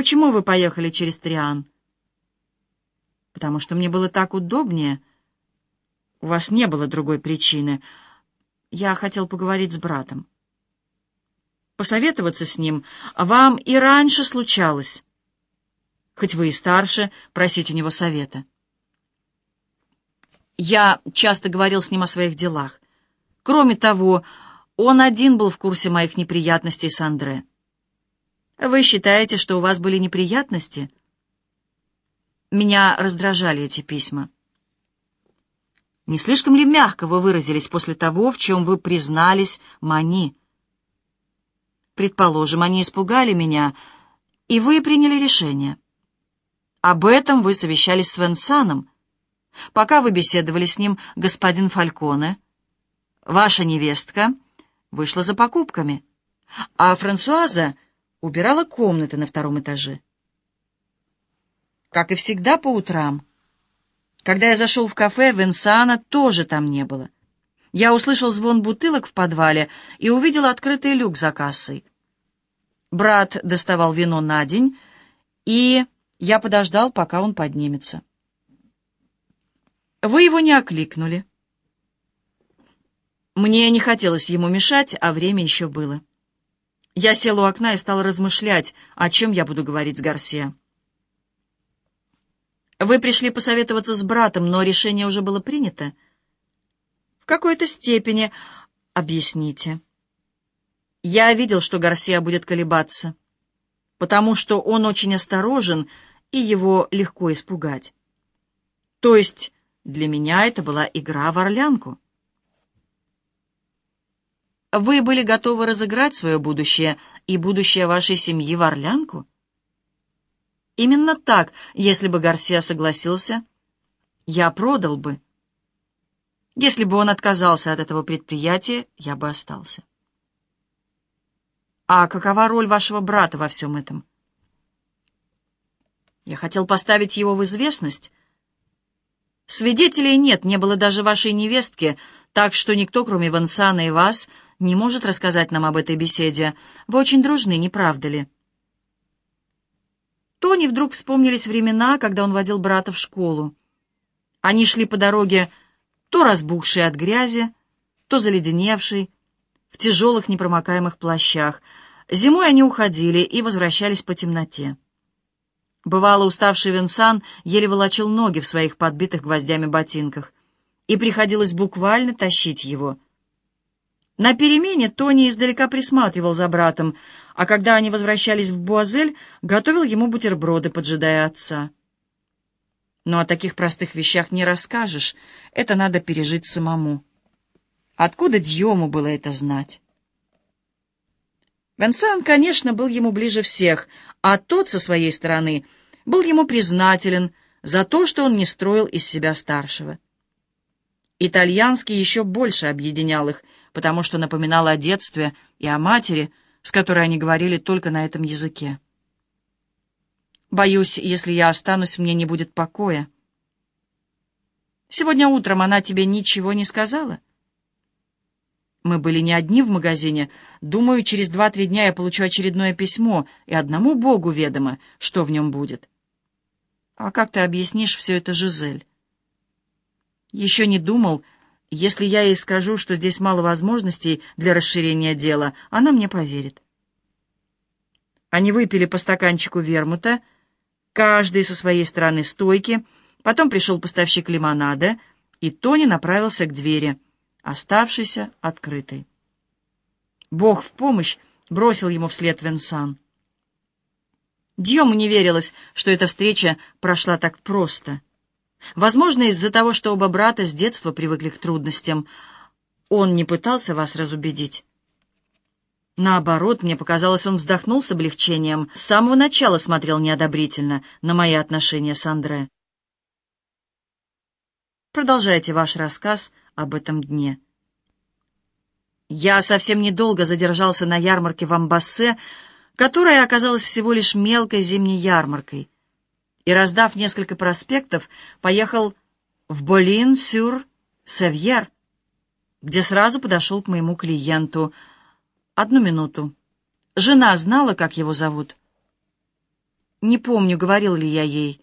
Почему вы поехали через Триан? Потому что мне было так удобнее. У вас не было другой причины. Я хотел поговорить с братом. Посоветоваться с ним вам и раньше случалось. Хоть вы и старше, просить у него совета. Я часто говорил с ним о своих делах. Кроме того, он один был в курсе моих неприятностей с Андре. Вы считаете, что у вас были неприятности? Меня раздражали эти письма. Не слишком ли мягко вы выразились после того, в чем вы признались Мани? Предположим, они испугали меня, и вы приняли решение. Об этом вы совещались с Венсаном. Пока вы беседовали с ним, господин Фальконе, ваша невестка, вышла за покупками, а Франсуаза убирала комнаты на втором этаже. Как и всегда по утрам. Когда я зашел в кафе, Венсана тоже там не было. Я услышал звон бутылок в подвале и увидел открытый люк за кассой. Брат доставал вино на день, и я подождал, пока он поднимется. Вы его не окликнули. Мне не хотелось ему мешать, а время еще было. Я сел у окна и стал размышлять, о чем я буду говорить с Гарсия. Вы пришли посоветоваться с братом, но решение уже было принято? В какой-то степени. Объясните. Я видел, что Гарсия будет колебаться, потому что он очень осторожен, и его легко испугать. То есть для меня это была игра в орлянку. Вы были готовы разыграть свое будущее и будущее вашей семьи в Орлянку? Именно так, если бы Гарсия согласился, я продал бы. Если бы он отказался от этого предприятия, я бы остался. А какова роль вашего брата во всем этом? Я хотел поставить его в известность. Свидетелей нет, не было даже вашей невестки, так что никто, кроме Вансана и вас, не может рассказать нам об этой беседе. Вы очень дружны, не правда ли?» Тони вдруг вспомнились времена, когда он водил брата в школу. Они шли по дороге, то разбухшие от грязи, то заледеневшей, в тяжелых непромокаемых плащах. Зимой они уходили и возвращались по темноте. Бывало, уставший Венсан еле волочил ноги в своих подбитых гвоздями ботинках, и приходилось буквально тащить его — на перемене Тони издалека присматривал за братом, а когда они возвращались в Буазель, готовил ему бутерброды, поджидая отца. Но о таких простых вещах не расскажешь, это надо пережить самому. Откуда Дьему было это знать? Венсан, конечно, был ему ближе всех, а тот, со своей стороны, был ему признателен за то, что он не строил из себя старшего. Итальянский еще больше объединял их — потому что напоминал о детстве и о матери, с которой они говорили только на этом языке. Боюсь, если я останусь, мне не будет покоя. Сегодня утром она тебе ничего не сказала? Мы были не одни в магазине. Думаю, через два-три дня я получу очередное письмо, и одному Богу ведомо, что в нем будет. А как ты объяснишь все это, Жизель? Еще не думал, если я ей скажу, что здесь мало возможностей для расширения дела, она мне поверит. Они выпили по стаканчику вермута, каждый со своей стороны стойки, потом пришел поставщик лимонада, и Тони направился к двери, оставшейся открытой. Бог в помощь бросил ему вслед Венсан. Дьему не верилось, что эта встреча прошла так просто — Возможно, из-за того, что оба брата с детства привыкли к трудностям, он не пытался вас разубедить. Наоборот, мне показалось, он вздохнул с облегчением, с самого начала смотрел неодобрительно на мои отношения с Андре. Продолжайте ваш рассказ об этом дне. Я совсем недолго задержался на ярмарке в Амбассе, которая оказалась всего лишь мелкой зимней ярмаркой и, раздав несколько проспектов, поехал в Болин-сюр-Севьер, где сразу подошел к моему клиенту. Одну минуту. Жена знала, как его зовут? Не помню, говорил ли я ей.